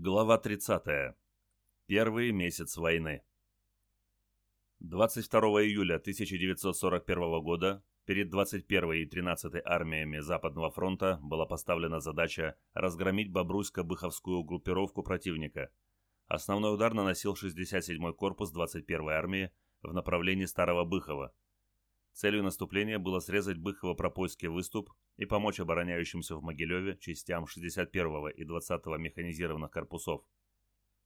Глава 30. Первый месяц войны. 22 июля 1941 года перед 21 и 13 армиями Западного фронта была поставлена задача разгромить Бобруйско-Быховскую группировку противника. Основной удар наносил 67-й корпус 21-й армии в направлении Старого Быхова. Целью наступления было срезать Быхово-Пропойский выступ и помочь обороняющимся в Могилеве частям 61-го и 20-го механизированных корпусов.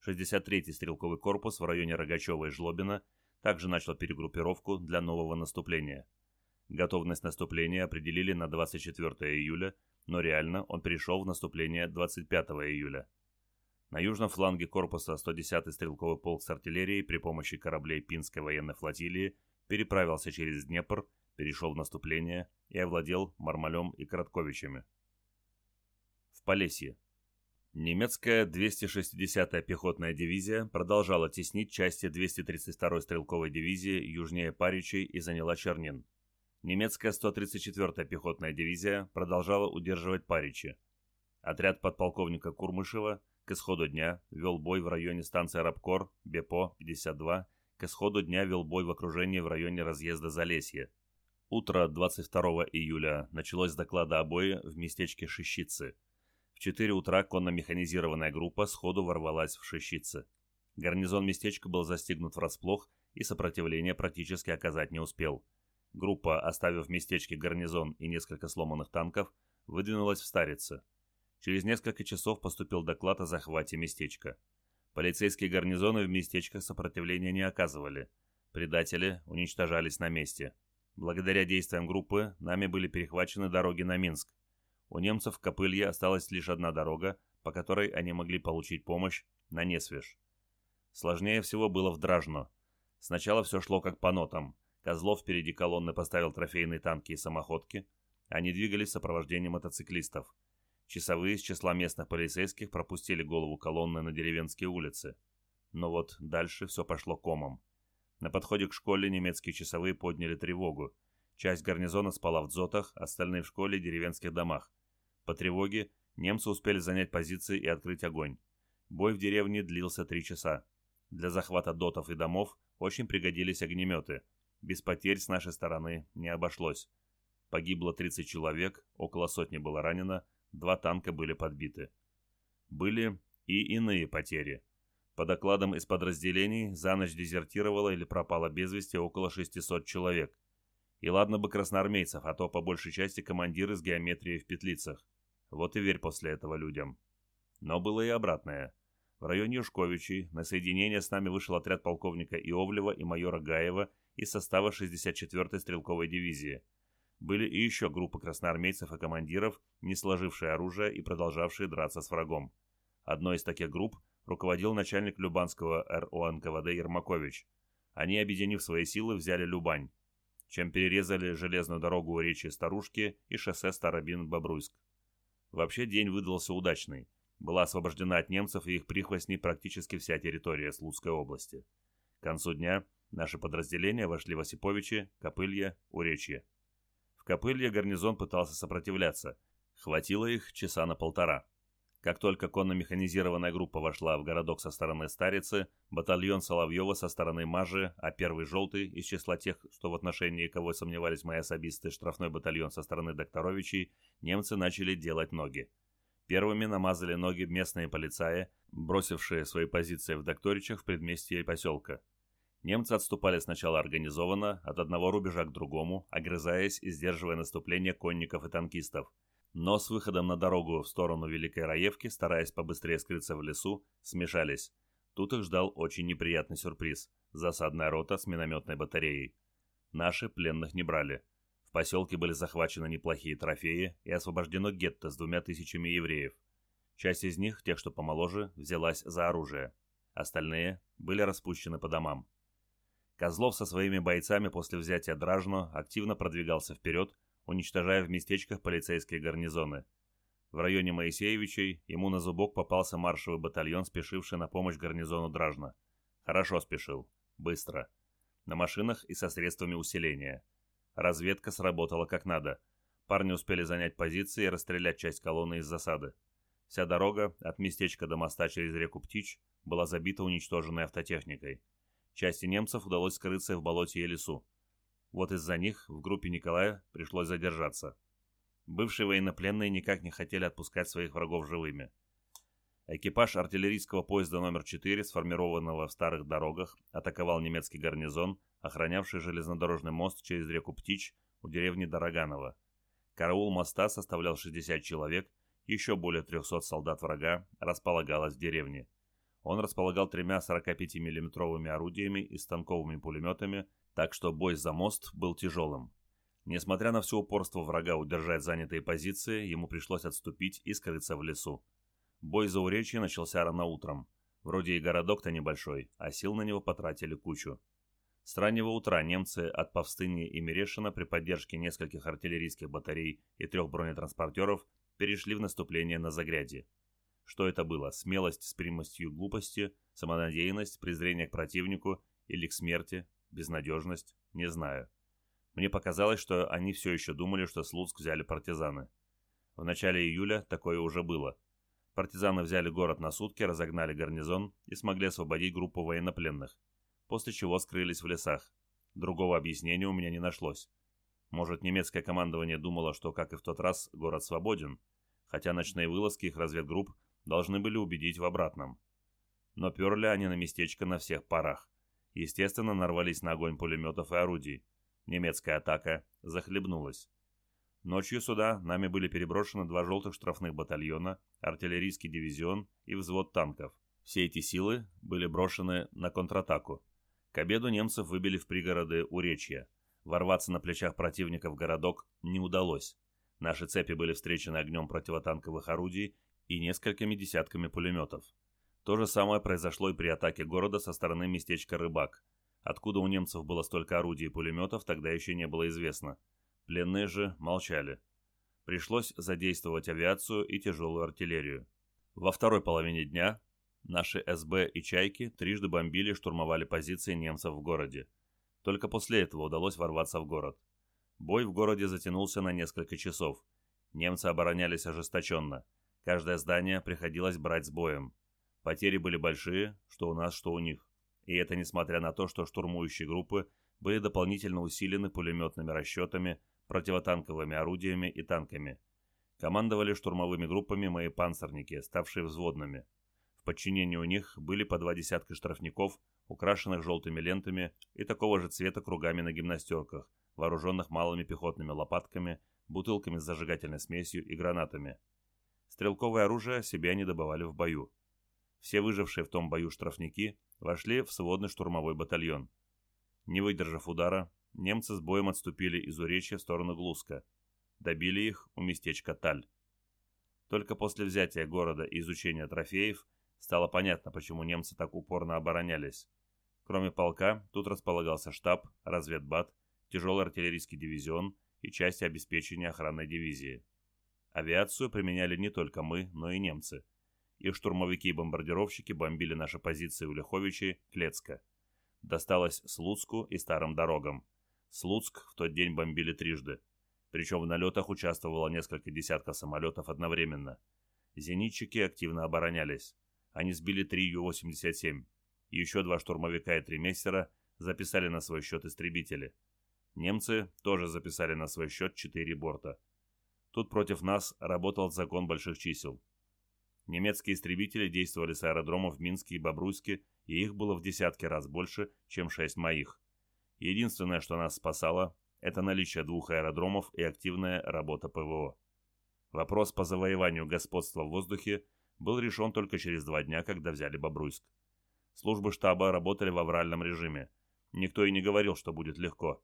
63-й стрелковый корпус в районе Рогачева и Жлобина также начал перегруппировку для нового наступления. Готовность наступления определили на 24 июля, но реально он перешел в наступление 25 июля. На южном фланге корпуса 110-й стрелковый полк с артиллерией при помощи кораблей Пинской военной флотилии переправился через Днепр, перешел в наступление и овладел Мармалем и Коротковичами. В Полесье. Немецкая 260-я пехотная дивизия продолжала теснить части 232-й стрелковой дивизии южнее Паричей и заняла Чернин. Немецкая 134-я пехотная дивизия продолжала удерживать Паричи. Отряд подполковника Курмышева к исходу дня вел бой в районе станции Рабкор, Бепо-52 к исходу дня вел бой в окружении в районе разъезда Залесье. Утро 22 июля началось с доклада о бое в местечке Шищицы. В 4 утра конно-механизированная группа сходу ворвалась в Шищицы. Гарнизон местечка был застигнут врасплох и сопротивление практически оказать не успел. Группа, оставив в местечке гарнизон и несколько сломанных танков, выдвинулась в Старице. Через несколько часов поступил доклад о захвате местечка. Полицейские гарнизоны в местечках сопротивления не оказывали. Предатели уничтожались на месте. Благодаря действиям группы нами были перехвачены дороги на Минск. У немцев в Копылье осталась лишь одна дорога, по которой они могли получить помощь на Несвеж. Сложнее всего было в Дражно. Сначала все шло как по нотам. Козлов впереди колонны поставил трофейные танки и самоходки. Они двигались в сопровождении мотоциклистов. Часовые из числа местных полицейских пропустили голову колонны на деревенские улицы. Но вот дальше все пошло комом. На подходе к школе немецкие часовые подняли тревогу. Часть гарнизона спала в дзотах, остальные в школе и деревенских домах. По тревоге немцы успели занять позиции и открыть огонь. Бой в деревне длился три часа. Для захвата дотов и домов очень пригодились огнеметы. Без потерь с нашей стороны не обошлось. Погибло 30 человек, около сотни было ранено, два танка были подбиты. Были и иные потери. По докладам из подразделений, за ночь дезертировало или пропало без вести около 600 человек. И ладно бы красноармейцев, а то по большей части командиры с геометрией в петлицах. Вот и верь после этого людям. Но было и обратное. В районе Юшковичей на соединение с нами вышел отряд полковника Иовлева и майора Гаева из состава 64-й стрелковой дивизии – были и еще группы красноармейцев и командиров, не сложившие оружие и продолжавшие драться с врагом. Одной из таких групп руководил начальник Любанского РО НКВД Ермакович. Они, объединив свои силы, взяли Любань, чем перерезали железную дорогу речи Старушки и шоссе Старобин-Бобруйск. Вообще день выдался удачный. Была освобождена от немцев и их прихвостней практически вся территория Слуцкой области. К концу дня наши подразделения вошли в Осиповичи, Копылье, Уречье. В Копылье гарнизон пытался сопротивляться. Хватило их часа на полтора. Как только конно-механизированная группа вошла в городок со стороны Старицы, батальон Соловьева со стороны Мажи, а первый «желтый» из числа тех, что в отношении кого сомневались мои особисты, штрафной батальон со стороны Докторовичей, немцы начали делать ноги. Первыми намазали ноги местные полицаи, бросившие свои позиции в Докторичах в предместье поселка. Немцы отступали сначала организованно, от одного рубежа к другому, огрызаясь и сдерживая наступление конников и танкистов. Но с выходом на дорогу в сторону Великой Раевки, стараясь побыстрее скрыться в лесу, смешались. Тут их ждал очень неприятный сюрприз – засадная рота с минометной батареей. Наши пленных не брали. В поселке были захвачены неплохие трофеи и освобождено гетто с двумя тысячами евреев. Часть из них, тех, что помоложе, взялась за оружие. Остальные были распущены по домам. Козлов со своими бойцами после взятия Дражно активно продвигался вперед, уничтожая в местечках полицейские гарнизоны. В районе Моисеевичей ему на зубок попался маршевый батальон, спешивший на помощь гарнизону Дражно. Хорошо спешил. Быстро. На машинах и со средствами усиления. Разведка сработала как надо. Парни успели занять позиции и расстрелять часть колонны из засады. Вся дорога от местечка до моста через реку Птич была забита уничтоженной автотехникой. Части немцев удалось скрыться в болоте и лесу. Вот из-за них в группе Николая пришлось задержаться. Бывшие военнопленные никак не хотели отпускать своих врагов живыми. Экипаж артиллерийского поезда номер 4, сформированного в старых дорогах, атаковал немецкий гарнизон, охранявший железнодорожный мост через реку Птич у деревни Дороганово. Караул моста составлял 60 человек, еще более 300 солдат врага располагалось в деревне. Он располагал тремя 45 миллиметровыми орудиями и станковыми пулеметами, так что бой за мост был тяжелым. Несмотря на все упорство врага удержать занятые позиции, ему пришлось отступить и скрыться в лесу. Бой за Уречье начался рано утром. Вроде и городок-то небольшой, а сил на него потратили кучу. С раннего утра немцы от Повстыни и Мерешина при поддержке нескольких артиллерийских батарей и трех бронетранспортеров перешли в наступление на Загрядье. Что это было? Смелость с примостью глупости, самонадеянность, презрение к противнику или к смерти, безнадежность? Не знаю. Мне показалось, что они все еще думали, что Слуцк взяли партизаны. В начале июля такое уже было. Партизаны взяли город на сутки, разогнали гарнизон и смогли освободить группу военнопленных, после чего скрылись в лесах. Другого объяснения у меня не нашлось. Может, немецкое командование думало, что, как и в тот раз, город свободен, хотя ночные вылазки их разведгрупп должны были убедить в обратном. Но перли они на местечко на всех парах. Естественно, нарвались на огонь пулеметов и орудий. Немецкая атака захлебнулась. Ночью сюда нами были переброшены два желтых штрафных батальона, артиллерийский дивизион и взвод танков. Все эти силы были брошены на контратаку. К обеду немцев выбили в пригороды Уречья. Ворваться на плечах противника в городок не удалось. Наши цепи были встречены огнем противотанковых орудий и несколькими десятками пулеметов. То же самое произошло и при атаке города со стороны местечка Рыбак. Откуда у немцев было столько орудий и пулеметов, тогда еще не было известно. Пленные же молчали. Пришлось задействовать авиацию и тяжелую артиллерию. Во второй половине дня наши СБ и «Чайки» трижды бомбили и штурмовали позиции немцев в городе. Только после этого удалось ворваться в город. Бой в городе затянулся на несколько часов. Немцы оборонялись ожесточенно. Каждое здание приходилось брать с боем. Потери были большие, что у нас, что у них. И это несмотря на то, что штурмующие группы были дополнительно усилены пулеметными расчетами, противотанковыми орудиями и танками. Командовали штурмовыми группами мои панцирники, ставшие взводными. В подчинении у них были по два десятка штрафников, украшенных желтыми лентами и такого же цвета кругами на гимнастерках, вооруженных малыми пехотными лопатками, бутылками с зажигательной смесью и гранатами. Стрелковое оружие себе они добывали в бою. Все выжившие в том бою штрафники вошли в сводный штурмовой батальон. Не выдержав удара, немцы с боем отступили из Уречья в сторону Глуска. Добили их у местечка Таль. Только после взятия города и изучения трофеев стало понятно, почему немцы так упорно оборонялись. Кроме полка, тут располагался штаб, разведбат, тяжелый артиллерийский дивизион и части обеспечения охранной дивизии. Авиацию применяли не только мы, но и немцы – их штурмовики и бомбардировщики бомбили наши позиции у Лиховичей, Клецка. Досталось Слуцку и старым дорогам. Слуцк в тот день бомбили трижды. Причем в налетах участвовало несколько десятков самолетов одновременно. Зенитчики активно оборонялись. Они сбили три Ю-87. Еще два штурмовика и три мессера записали на свой счет истребители. Немцы тоже записали на свой счет четыре борта. Тут против нас работал закон больших чисел. Немецкие истребители действовали с аэродромов в Минске и Бобруйске, и их было в десятки раз больше, чем шесть моих. Единственное, что нас спасало, это наличие двух аэродромов и активная работа ПВО. Вопрос по завоеванию господства в воздухе был решен только через два дня, когда взяли Бобруйск. Службы штаба работали в авральном режиме. Никто и не говорил, что будет легко.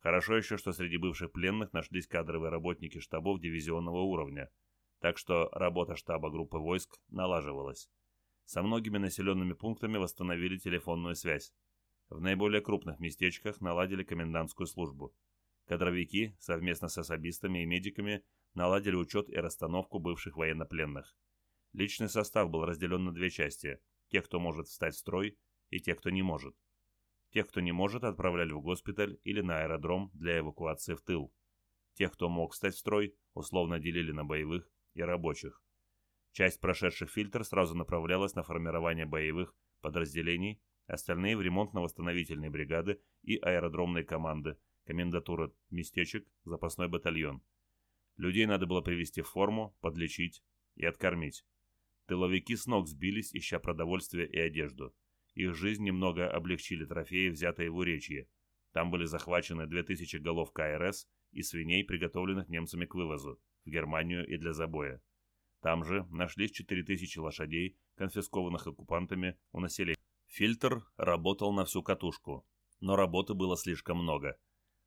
Хорошо еще, что среди бывших пленных нашлись кадровые работники штабов дивизионного уровня – так что работа штаба группы войск налаживалась. Со многими населенными пунктами восстановили телефонную связь. В наиболее крупных местечках наладили комендантскую службу. Кадровики совместно с особистами и медиками наладили учет и расстановку бывших военнопленных. Личный состав был разделен на две части – тех, кто может встать в строй, и тех, кто не может. Тех, кто не может, отправляли в госпиталь или на аэродром для эвакуации в тыл. Тех, кто мог встать в строй, условно делили на боевых и рабочих. Часть, прошедших фильтр, сразу направлялась на формирование боевых подразделений, остальные в ремонтно-восстановительные бригады и аэродромные команды, комендатура местечек, запасной батальон. Людей надо было привести в форму, подлечить и откормить. Тыловики с ног сбились, ища продовольствие и одежду. Их жизнь немного облегчили трофеи, взятые в Уречье. Там были захвачены 2000 голов КРС и свиней, приготовленных немцами к вывозу, в Германию и для забоя. Там же нашлись 4000 лошадей, конфискованных оккупантами у населения. Фильтр работал на всю катушку, но работы было слишком много.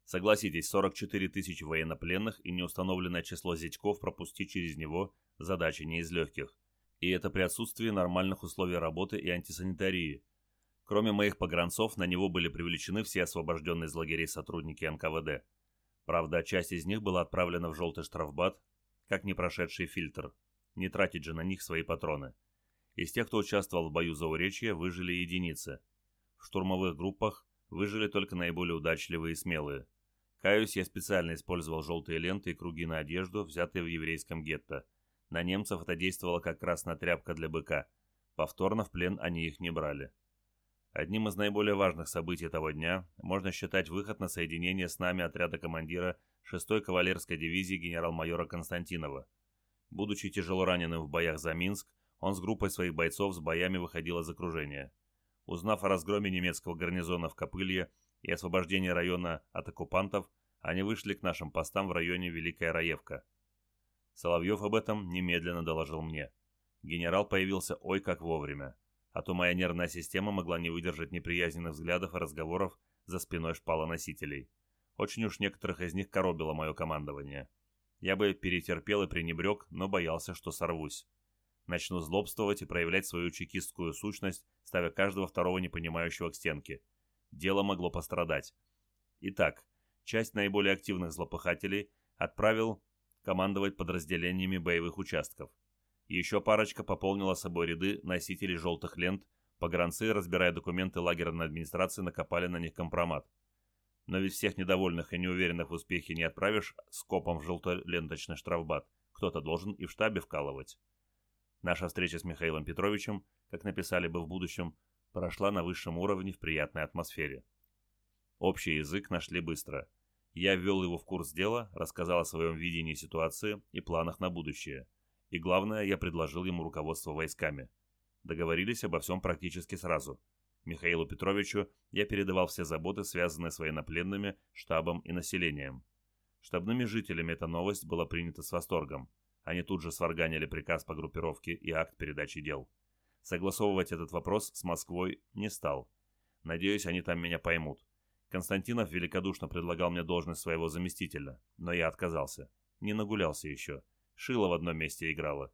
Согласитесь, 44 тысячи военнопленных и неустановленное число зятьков пропустить через него – задача не из легких. И это при отсутствии нормальных условий работы и антисанитарии. Кроме моих погранцов, на него были привлечены все освобожденные из лагерей сотрудники НКВД. Правда, часть из них была отправлена в желтый штрафбат, как не прошедший фильтр – не тратить же на них свои патроны. Из тех, кто участвовал в бою за Уречье, выжили единицы. В штурмовых группах выжили только наиболее удачливые и смелые. Каюсь, я специально использовал желтые ленты и круги на одежду, взятые в еврейском гетто. На немцев это действовало как красная тряпка для быка. Повторно в плен они их не брали. Одним из наиболее важных событий того дня можно считать выход на соединение с нами отряда командира 6-й кавалерской дивизии генерал-майора Константинова. Будучи тяжело раненым в боях за Минск, он с группой своих бойцов с боями выходил из окружения. Узнав о разгроме немецкого гарнизона в Копылье и освобождении района от оккупантов, они вышли к нашим постам в районе Великая Раевка. Соловьев об этом немедленно доложил мне. Генерал появился ой как вовремя, а то моя нервная система могла не выдержать неприязненных взглядов и разговоров за спиной шпалоносителей. Очень уж некоторых из них коробило мое командование. Я бы перетерпел и пренебрег, но боялся, что сорвусь. Начну злобствовать и проявлять свою чекистскую сущность, ставя каждого второго непонимающего к стенке. Дело могло пострадать. Итак, часть наиболее активных злопыхателей отправил командовать подразделениями боевых участков. Еще парочка пополнила собой ряды носителей желтых лент, погранцы, разбирая документы лагерной администрации, накопали на них компромат. Но ведь всех недовольных и неуверенных в успехе не отправишь скопом в желтоленточный штрафбат. Кто-то должен и в штабе вкалывать. Наша встреча с Михаилом Петровичем, как написали бы в будущем, прошла на высшем уровне в приятной атмосфере. Общий язык нашли быстро. Я ввел его в курс дела, рассказал о своем видении ситуации и планах на будущее. И главное, я предложил ему руководство войсками. Договорились обо всем практически сразу – Михаилу Петровичу я передавал все заботы, связанные с военнопленными, штабом и населением. Штабными жителями эта новость была принята с восторгом. Они тут же сварганили приказ по группировке и акт передачи дел. Согласовывать этот вопрос с Москвой не стал. Надеюсь, они там меня поймут. Константинов великодушно предлагал мне должность своего заместителя, но я отказался. Не нагулялся еще. Шило в одном месте играло.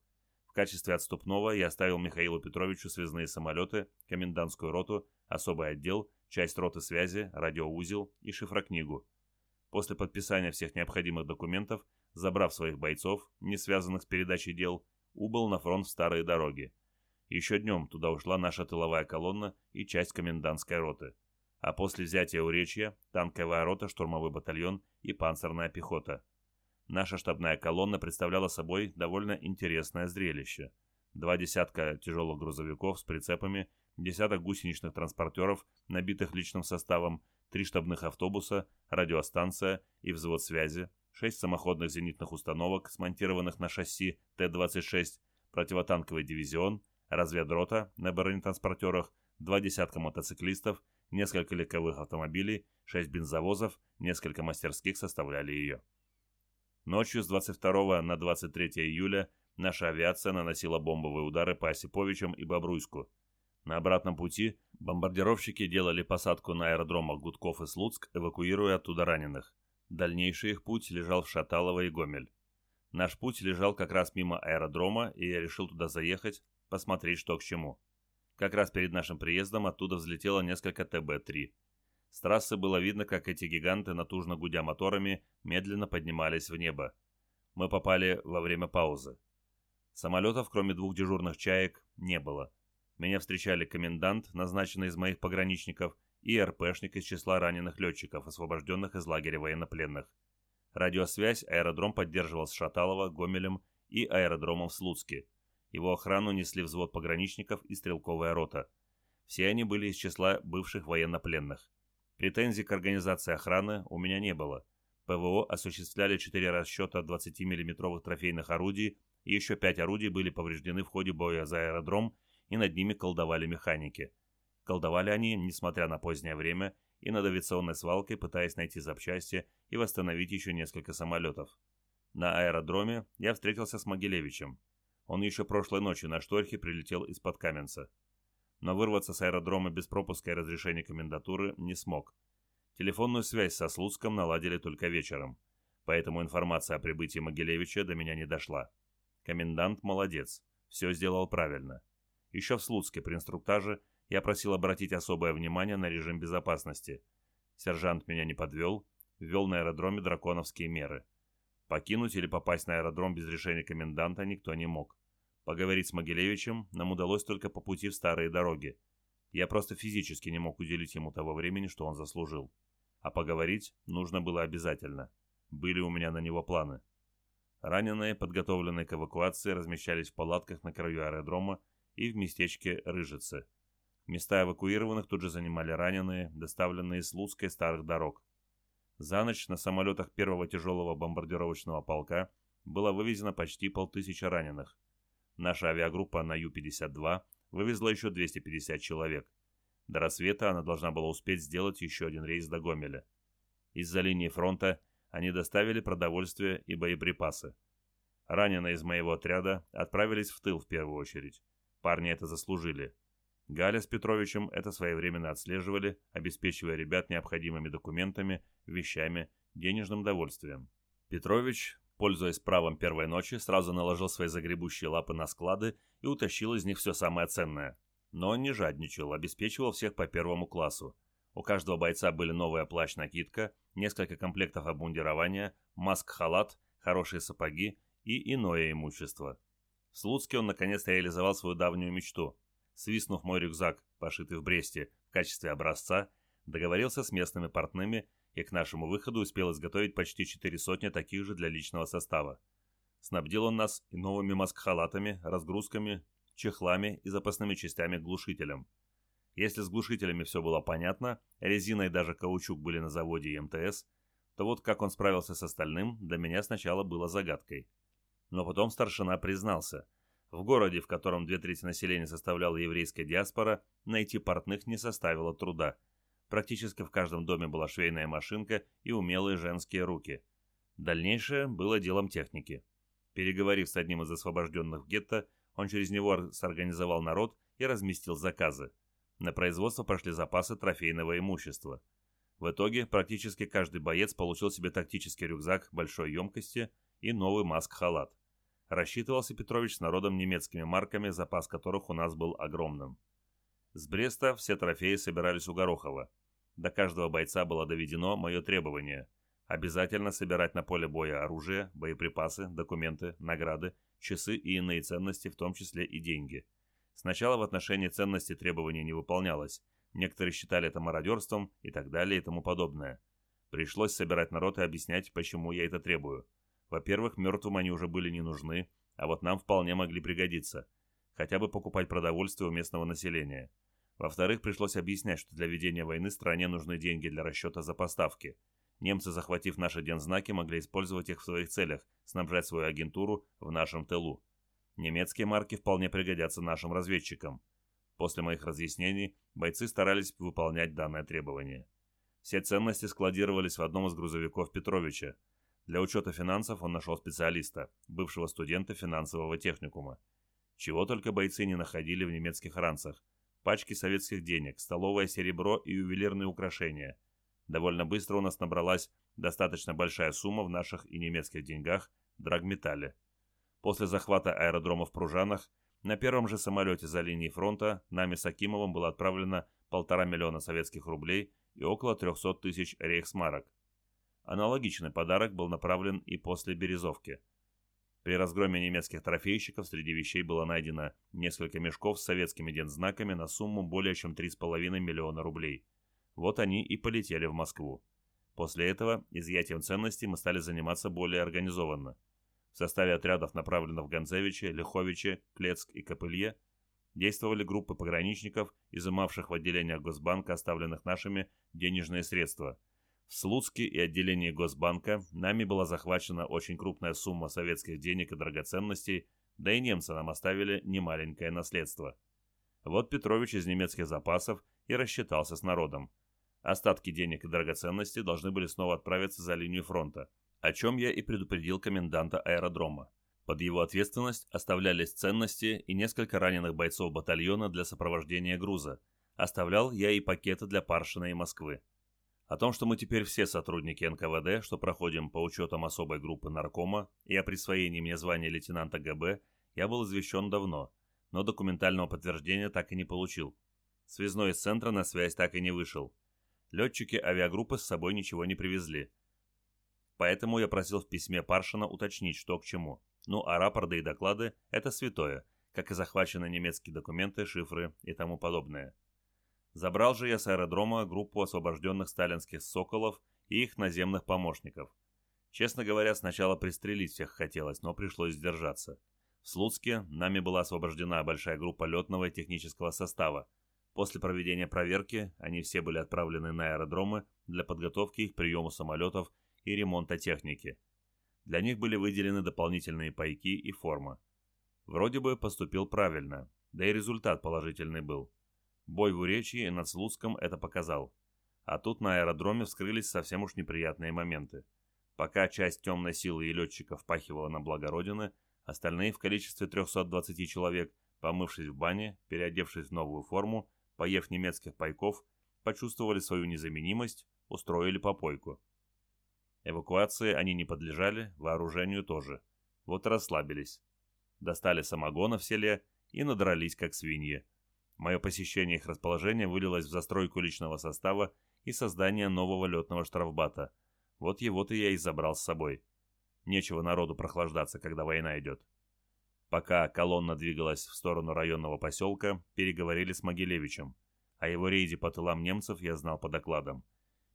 В качестве отступного я оставил Михаилу Петровичу связные самолеты, комендантскую роту, особый отдел, часть роты связи, радиоузел и шифрокнигу. После подписания всех необходимых документов, забрав своих бойцов, не связанных с передачей дел, убыл на фронт в старые дороги. Еще днем туда ушла наша тыловая колонна и часть комендантской роты. А после взятия Уречья – танковая рота, штурмовой батальон и панцирная пехота – Наша штабная колонна представляла собой довольно интересное зрелище. Два десятка тяжелых грузовиков с прицепами, десяток гусеничных транспортеров, набитых личным составом, три штабных автобуса, радиостанция и взвод связи, шесть самоходных зенитных установок, смонтированных на шасси Т-26, противотанковый дивизион, разведрота на бронетранспортерах, два десятка мотоциклистов, несколько легковых автомобилей, шесть бензовозов, несколько мастерских составляли ее. Ночью с 22 на 23 июля наша авиация наносила бомбовые удары по Осиповичам и Бобруйску. На обратном пути бомбардировщики делали посадку на аэродромах Гудков и Слуцк, эвакуируя оттуда раненых. Дальнейший их путь лежал в Шаталово и Гомель. Наш путь лежал как раз мимо аэродрома, и я решил туда заехать, посмотреть, что к чему. Как раз перед нашим приездом оттуда взлетело несколько ТБ-3. С трассы было видно, как эти гиганты, натужно гудя моторами, медленно поднимались в небо. Мы попали во время паузы. Самолетов, кроме двух дежурных чаек, не было. Меня встречали комендант, назначенный из моих пограничников, и РПшник из числа раненых летчиков, освобожденных из лагеря военнопленных. Радиосвязь аэродром поддерживал с Шаталова, Гомелем и аэродромом в Слуцке. Его охрану несли взвод пограничников и стрелковая рота. Все они были из числа бывших военнопленных. Претензий к организации охраны у меня не было. ПВО осуществляли 4 расчета 20 миллиметровых трофейных орудий, и еще 5 орудий были повреждены в ходе боя за аэродром, и над ними колдовали механики. Колдовали они, несмотря на позднее время, и над авиационной свалкой, пытаясь найти запчасти и восстановить еще несколько самолетов. На аэродроме я встретился с Могилевичем. Он еще прошлой ночью на шторхе прилетел из-под Каменца. Но вырваться с аэродрома без пропуска и разрешения комендатуры не смог. Телефонную связь со Слуцком наладили только вечером, поэтому информация о прибытии Могилевича до меня не дошла. Комендант молодец, все сделал правильно. Еще в Слуцке при инструктаже я просил обратить особое внимание на режим безопасности. Сержант меня не подвел, ввел на аэродроме драконовские меры. Покинуть или попасть на аэродром без решения коменданта никто не мог. Поговорить с Могилевичем нам удалось только по пути в старые дороги. Я просто физически не мог уделить ему того времени, что он заслужил. А поговорить нужно было обязательно. Были у меня на него планы. Раненые, подготовленные к эвакуации, размещались в палатках на краю аэродрома и в местечке Рыжицы. Места эвакуированных тут же занимали раненые, доставленные с Луцкой старых дорог. За ночь на самолетах первого тяжелого бомбардировочного полка было вывезено почти полтысячи раненых. Наша авиагруппа на Ю-52 вывезла еще 250 человек. До рассвета она должна была успеть сделать еще один рейс до Гомеля. Из-за линии фронта они доставили продовольствие и боеприпасы. Раненые из моего отряда отправились в тыл в первую очередь. Парни это заслужили. Галя с Петровичем это своевременно отслеживали, обеспечивая ребят необходимыми документами, вещами, денежным довольствием. Петрович, пользуясь правом первой ночи, сразу наложил свои загребущие лапы на склады и утащил из них все самое ценное. Но он не жадничал, обеспечивал всех по первому классу. У каждого бойца были новая плащ-накидка, несколько комплектов обмундирования, маск-халат, хорошие сапоги и иное имущество. В Слуцке он наконец реализовал свою давнюю мечту – свистнув мой рюкзак, пошитый в Бресте, в качестве образца, договорился с местными портными и к нашему выходу успел изготовить почти четыре сотни таких же для личного состава. Снабдил он нас и новыми маск-халатами, разгрузками, чехлами и запасными частями к глушителям. Если с глушителями все было понятно, резина и даже каучук были на заводе МТС, то вот как он справился с остальным, для меня сначала было загадкой. Но потом старшина признался – в городе, в котором две трети населения составляла еврейская диаспора, найти портных не составило труда. Практически в каждом доме была швейная машинка и умелые женские руки. Дальнейшее было делом техники. Переговорив с одним из освобожденных гетто, он через него сорганизовал народ и разместил заказы. На производство прошли запасы трофейного имущества. В итоге практически каждый боец получил себе тактический рюкзак большой емкости и новый маск-халат. Рассчитывался Петрович с народом немецкими марками, запас которых у нас был огромным. С Бреста все трофеи собирались у Горохова. До каждого бойца было доведено мое требование – обязательно собирать на поле боя оружие, боеприпасы, документы, награды, часы и иные ценности, в том числе и деньги. Сначала в отношении ценности требования не выполнялось. Некоторые считали это мародерством и так далее и тому подобное. Пришлось собирать народ и объяснять, почему я это требую. Во-первых, мертвым они уже были не нужны, а вот нам вполне могли пригодиться. Хотя бы покупать продовольствие у местного населения. Во-вторых, пришлось объяснять, что для ведения войны стране нужны деньги для расчета за поставки. Немцы, захватив наши дензнаки, могли использовать их в своих целях, снабжать свою агентуру в нашем тылу. Немецкие марки вполне пригодятся нашим разведчикам. После моих разъяснений бойцы старались выполнять данное требование. Все ценности складировались в одном из грузовиков Петровича – для учета финансов он нашел специалиста, бывшего студента финансового техникума. Чего только бойцы не находили в немецких ранцах. Пачки советских денег, столовое серебро и ювелирные украшения. Довольно быстро у нас набралась достаточно большая сумма в наших и немецких деньгах, драгметалле. После захвата аэродрома в Пружанах на первом же самолете за линией фронта нами с Акимовым было отправлено полтора миллиона советских рублей и около 300 тысяч рейхсмарок. Аналогичный подарок был направлен и после Березовки. При разгроме немецких трофейщиков среди вещей было найдено несколько мешков с советскими дензнаками на сумму более чем 3,5 миллиона рублей. Вот они и полетели в Москву. После этого изъятием ценностей мы стали заниматься более организованно. В составе отрядов, направленных в Гонцевиче, Лиховиче, Клецк и Копылье, действовали группы пограничников, изымавших в отделениях Госбанка оставленных нашими денежные средства. В Слуцке и отделении Госбанка нами была захвачена очень крупная сумма советских денег и драгоценностей, да и немцы нам оставили немаленькое наследство. Вот Петрович из немецких запасов и рассчитался с народом. Остатки денег и драгоценностей должны были снова отправиться за линию фронта, о чем я и предупредил коменданта аэродрома. Под его ответственность оставлялись ценности и несколько раненых бойцов батальона для сопровождения груза. Оставлял я и пакеты для Паршина и Москвы. О том, что мы теперь все сотрудники НКВД, что проходим по учетам особой группы наркома и о присвоении мне звания лейтенанта ГБ, я был извещен давно, но документального подтверждения так и не получил. Связной из центра на связь так и не вышел. Летчики авиагруппы с собой ничего не привезли. Поэтому я просил в письме Паршина уточнить, что к чему. Ну а рапорты и доклады – это святое, как и захваченные немецкие документы, шифры и тому подобное. Забрал же я с аэродрома группу освобожденных сталинских «Соколов» и их наземных помощников. Честно говоря, сначала пристрелить всех хотелось, но пришлось сдержаться. В Слуцке нами была освобождена большая группа летного и технического состава. После проведения проверки они все были отправлены на аэродромы для подготовки их приему самолетов и ремонта техники – для них были выделены дополнительные пайки и форма. Вроде бы поступил правильно, да и результат положительный был. Бой в Уречье над Слуцком это показал. А тут на аэродроме вскрылись совсем уж неприятные моменты. Пока часть темной силы и летчиков пахивала на благо Родины, остальные в количестве 320 человек, помывшись в бане, переодевшись в новую форму, поев немецких пайков, почувствовали свою незаменимость, устроили попойку. Эвакуации они не подлежали, вооружению тоже. Вот расслабились. Достали самогона в селе и надрались, как свиньи. Мое посещение их расположения вылилось в застройку личного состава и создание нового летного штрафбата. Вот его-то я и забрал с собой. Нечего народу прохлаждаться, когда война идет. Пока колонна двигалась в сторону районного поселка, переговорили с Могилевичем. О его рейде по тылам немцев я знал по докладам.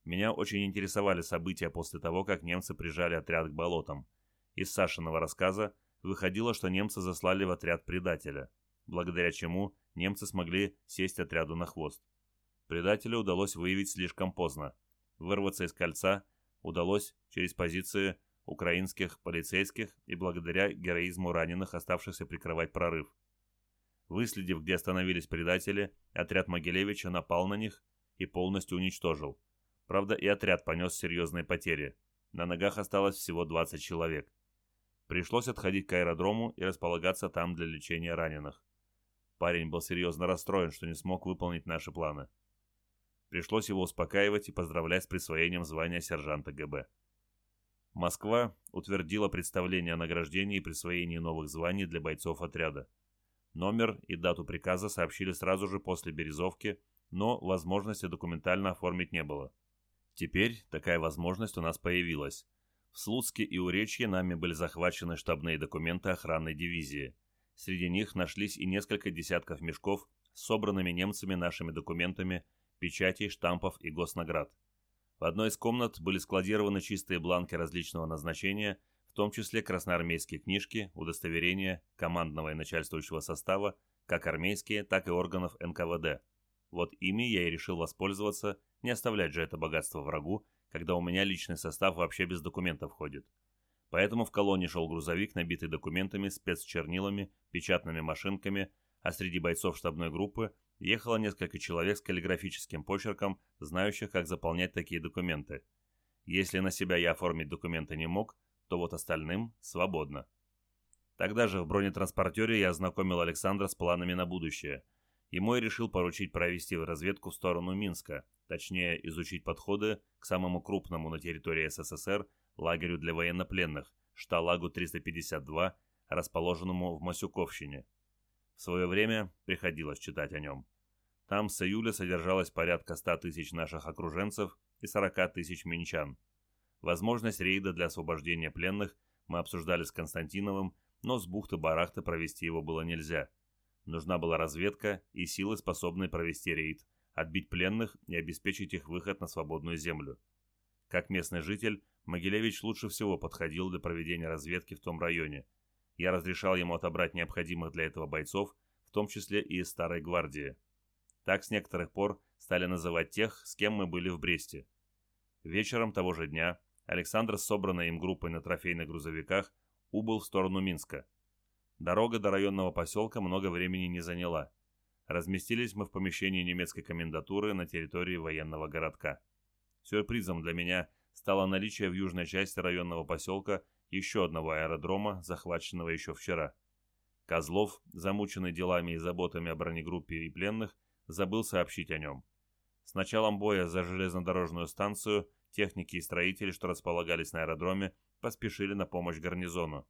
Меня очень интересовали события после того, как немцы прижали отряд к болотам. Из Сашиного рассказа выходило, что немцы заслали в отряд предателя, благодаря чему немцы смогли сесть отряду на хвост. Предателя удалось выявить слишком поздно. Вырваться из кольца удалось через позиции украинских полицейских и благодаря героизму раненых, оставшихся прикрывать прорыв. Выследив, где остановились предатели, отряд Могилевича напал на них и полностью уничтожил. Правда, и отряд понес серьезные потери. На ногах осталось всего 20 человек. Пришлось отходить к аэродрому и располагаться там для лечения раненых. Парень был серьезно расстроен, что не смог выполнить наши планы. Пришлось его успокаивать и поздравлять с присвоением звания сержанта ГБ. Москва утвердила представление о награждении и присвоении новых званий для бойцов отряда. Номер и дату приказа сообщили сразу же после Березовки, но возможности документально оформить не было. Теперь такая возможность у нас появилась. В Слуцке и Уречье нами были захвачены штабные документы охранной дивизии. Среди них нашлись и несколько десятков мешков собранными немцами нашими документами, печатей, штампов и госнаград. В одной из комнат были складированы чистые бланки различного назначения, в том числе красноармейские книжки, удостоверения командного и начальствующего состава, как армейские, так и органов НКВД. Вот ими я и решил воспользоваться не оставлять же это богатство врагу, когда у меня личный состав вообще без документов ходит. Поэтому в колонне шел грузовик, набитый документами, спецчернилами, печатными машинками, а среди бойцов штабной группы ехало несколько человек с каллиграфическим почерком, знающих, как заполнять такие документы. Если на себя я оформить документы не мог, то вот остальным свободно. Тогда же в бронетранспортере я ознакомил Александра с планами на будущее. Ему я решил поручить провести разведку в сторону Минска, точнее изучить подходы к самому крупному на территории СССР лагерю для военнопленных, Шталагу-352, расположенному в Масюковщине. В свое время приходилось читать о нем. Там с июля содержалось порядка 100 тысяч наших окруженцев и 40 тысяч минчан. Возможность рейда для освобождения пленных мы обсуждали с Константиновым, но с бухты-барахты провести его было нельзя. Нужна была разведка и силы, способные провести рейд – отбить пленных и обеспечить их выход на свободную землю. Как местный житель, Могилевич лучше всего подходил для проведения разведки в том районе. Я разрешал ему отобрать необходимых для этого бойцов, в том числе и из Старой Гвардии. Так с некоторых пор стали называть тех, с кем мы были в Бресте. Вечером того же дня Александр с собранной им группой на трофейных грузовиках убыл в сторону Минска. Дорога до районного поселка много времени не заняла. Разместились мы в помещении немецкой комендатуры на территории военного городка. Сюрпризом для меня стало наличие в южной части районного поселка еще одного аэродрома, захваченного еще вчера. Козлов, замученный делами и заботами о бронегруппе и пленных, забыл сообщить о нем. С началом боя за железнодорожную станцию техники и строители, что располагались на аэродроме, поспешили на помощь гарнизону.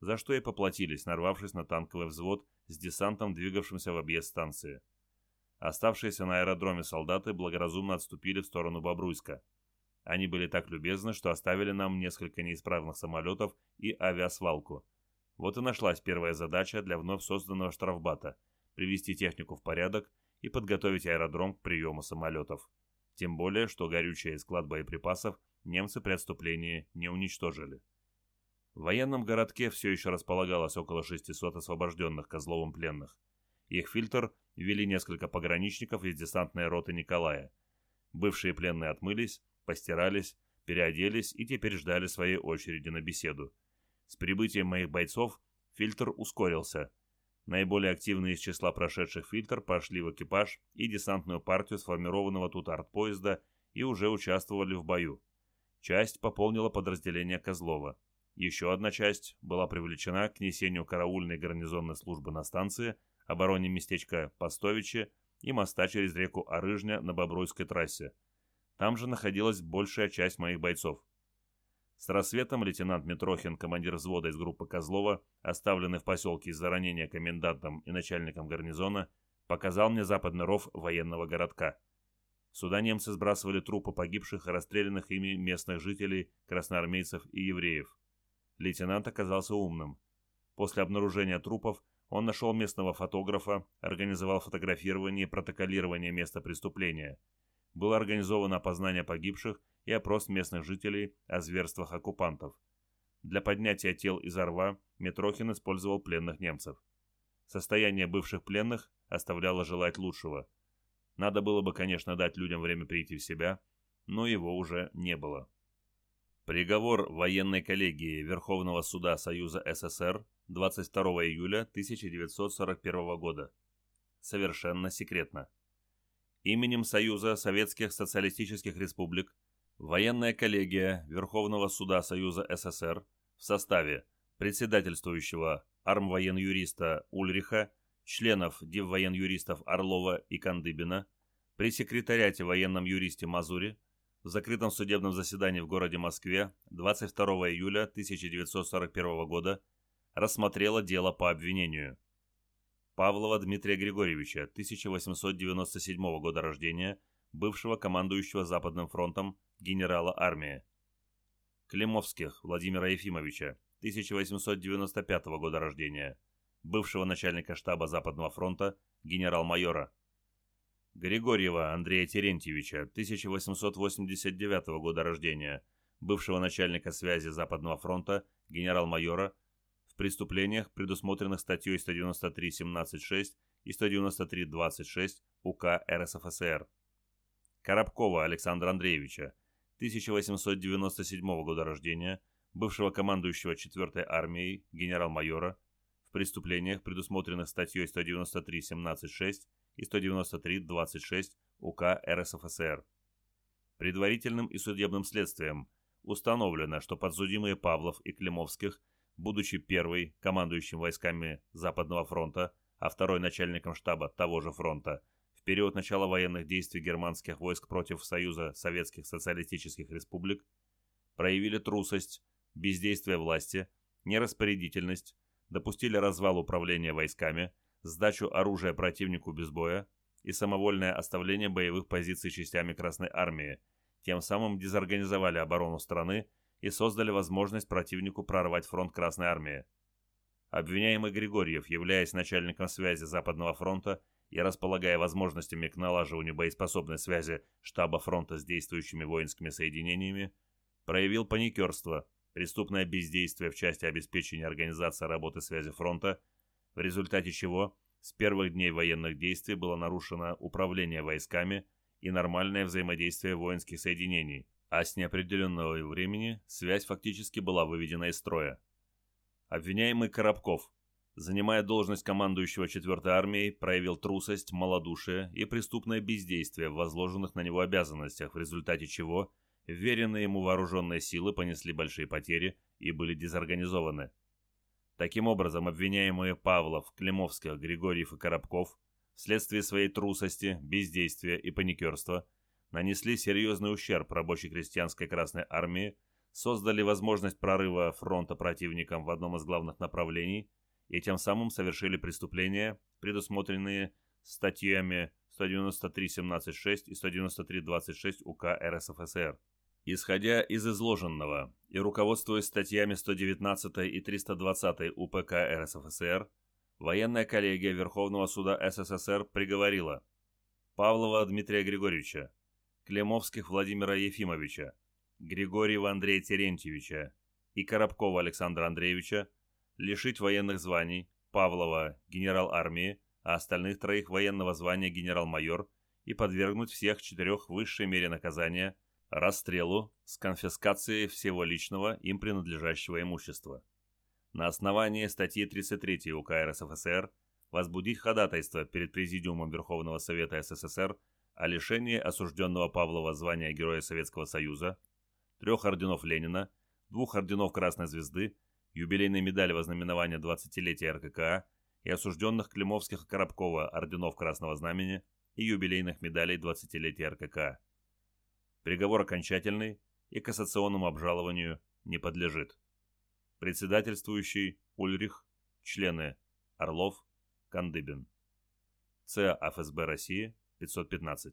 За что и поплатились, нарвавшись на танковый взвод с десантом, двигавшимся в объезд станции. Оставшиеся на аэродроме солдаты благоразумно отступили в сторону Бобруйска. Они были так любезны, что оставили нам несколько неисправных самолетов и авиасвалку. Вот и нашлась первая задача для вновь созданного штрафбата – привести технику в порядок и подготовить аэродром к приему самолетов. Тем более, что горючее и склад боеприпасов немцы при отступлении не уничтожили. В военном городке все еще располагалось около 600 освобожденных Козловым пленных. Их фильтр вели несколько пограничников из десантной роты Николая. Бывшие пленные отмылись, постирались, переоделись и теперь ждали своей очереди на беседу. С прибытием моих бойцов фильтр ускорился. Наиболее активные из числа прошедших фильтр пошли в экипаж и десантную партию сформированного тут артпоезда и уже участвовали в бою. Часть пополнила подразделение Козлова. Еще одна часть была привлечена к несению караульной гарнизонной службы на станции, обороне местечка Постовичи и моста через реку Орыжня на Бобруйской трассе. Там же находилась большая часть моих бойцов. С рассветом лейтенант Митрохин, командир взвода из группы Козлова, оставленный в поселке из-за ранения комендантом и начальником гарнизона, показал мне западный ров военного городка. Сюда немцы сбрасывали трупы погибших и расстрелянных ими местных жителей, красноармейцев и евреев. Лейтенант оказался умным. После обнаружения трупов он нашел местного фотографа, организовал фотографирование и протоколирование места преступления – было организовано опознание погибших и опрос местных жителей о зверствах оккупантов. Для поднятия тел из рва Митрохин использовал пленных немцев. Состояние бывших пленных оставляло желать лучшего. Надо было бы, конечно, дать людям время прийти в себя, но его уже не было. Приговор военной коллегии Верховного суда Союза СССР 22 июля 1941 года. Совершенно секретно именем Союза Советских Социалистических Республик военная коллегия Верховного Суда Союза СССР в составе председательствующего армвоен-юриста Ульриха, членов диввоен-юристов Орлова и Кандыбина, при секретариате военном юристе Мазури в закрытом судебном заседании в городе Москве 22 июля 1941 года рассмотрела дело по обвинению – Павлова Дмитрия Григорьевича, 1897 года рождения, бывшего командующего Западным фронтом генерала армии. Климовских Владимира Ефимовича, 1895 года рождения, бывшего начальника штаба Западного фронта, генерал-майора. Григорьева Андрея Терентьевича, 1889 года рождения, бывшего начальника связи Западного фронта, генерал-майора, преступлениях, предусмотренных статьей 193.17.6 и 193.26 УК РСФСР. Коробкова Александра Андреевича, 1897 года рождения, бывшего командующего 4-й армией, генерал-майора, в преступлениях, предусмотренных статьей 193.17.6 и 193.26 УК РСФСР. Предварительным и судебным следствием установлено, что подсудимые Павлов и Климовских будучи первый командующим войсками Западного фронта, а второй начальником штаба того же фронта, в период начала военных действий германских войск против Союза Советских Социалистических Республик, проявили трусость, бездействие власти, нераспорядительность, допустили развал управления войсками, сдачу оружия противнику без боя и самовольное оставление боевых позиций частями Красной Армии, тем самым дезорганизовали оборону страны и создали возможность противнику прорвать фронт Красной Армии. Обвиняемый Григорьев, являясь начальником связи Западного фронта и располагая возможностями к налаживанию боеспособной связи штаба фронта с действующими воинскими соединениями, проявил паникерство, преступное бездействие в части обеспечения организации работы связи фронта, в результате чего с первых дней военных действий было нарушено управление войсками и нормальное взаимодействие воинских соединений, а с неопределенного времени связь фактически была выведена из строя. Обвиняемый Коробков, занимая должность командующего 4-й армией, проявил трусость, малодушие и преступное бездействие в возложенных на него обязанностях, в результате чего веренные ему вооруженные силы понесли большие потери и были дезорганизованы. Таким образом, обвиняемые Павлов, Климовских, Григорьев и Коробков вследствие своей трусости, бездействия и паникерства нанесли серьезный ущерб рабочей крестьянской Красной Армии, создали возможность прорыва фронта противникам в одном из главных направлений и тем самым совершили преступления, предусмотренные статьями 193.17.6 и 193.26 УК РСФСР. Исходя из изложенного и руководствуясь статьями 119 и 320 УПК РСФСР, военная коллегия Верховного суда СССР приговорила Павлова Дмитрия Григорьевича, Климовских Владимира Ефимовича, Григорьева Андрея Терентьевича и Коробкова Александра Андреевича лишить военных званий Павлова генерал армии, а остальных троих военного звания генерал-майор и подвергнуть всех четырех высшей мере наказания – расстрелу с конфискацией всего личного им принадлежащего имущества. На основании статьи 33 УК РСФСР возбудить ходатайство перед Президиумом Верховного Совета СССР о лишении осужденного Павлова звания Героя Советского Союза, трех орденов Ленина, двух орденов Красной Звезды, юбилейной медали вознаменования 20-летия РККА и осужденных Климовских и Коробкова орденов Красного Знамени и юбилейных медалей 20-летия РККА. Приговор окончательный и кассационному обжалованию не подлежит. Председательствующий Ульрих, члены Орлов, Кандыбин. ЦА ФСБ России 515.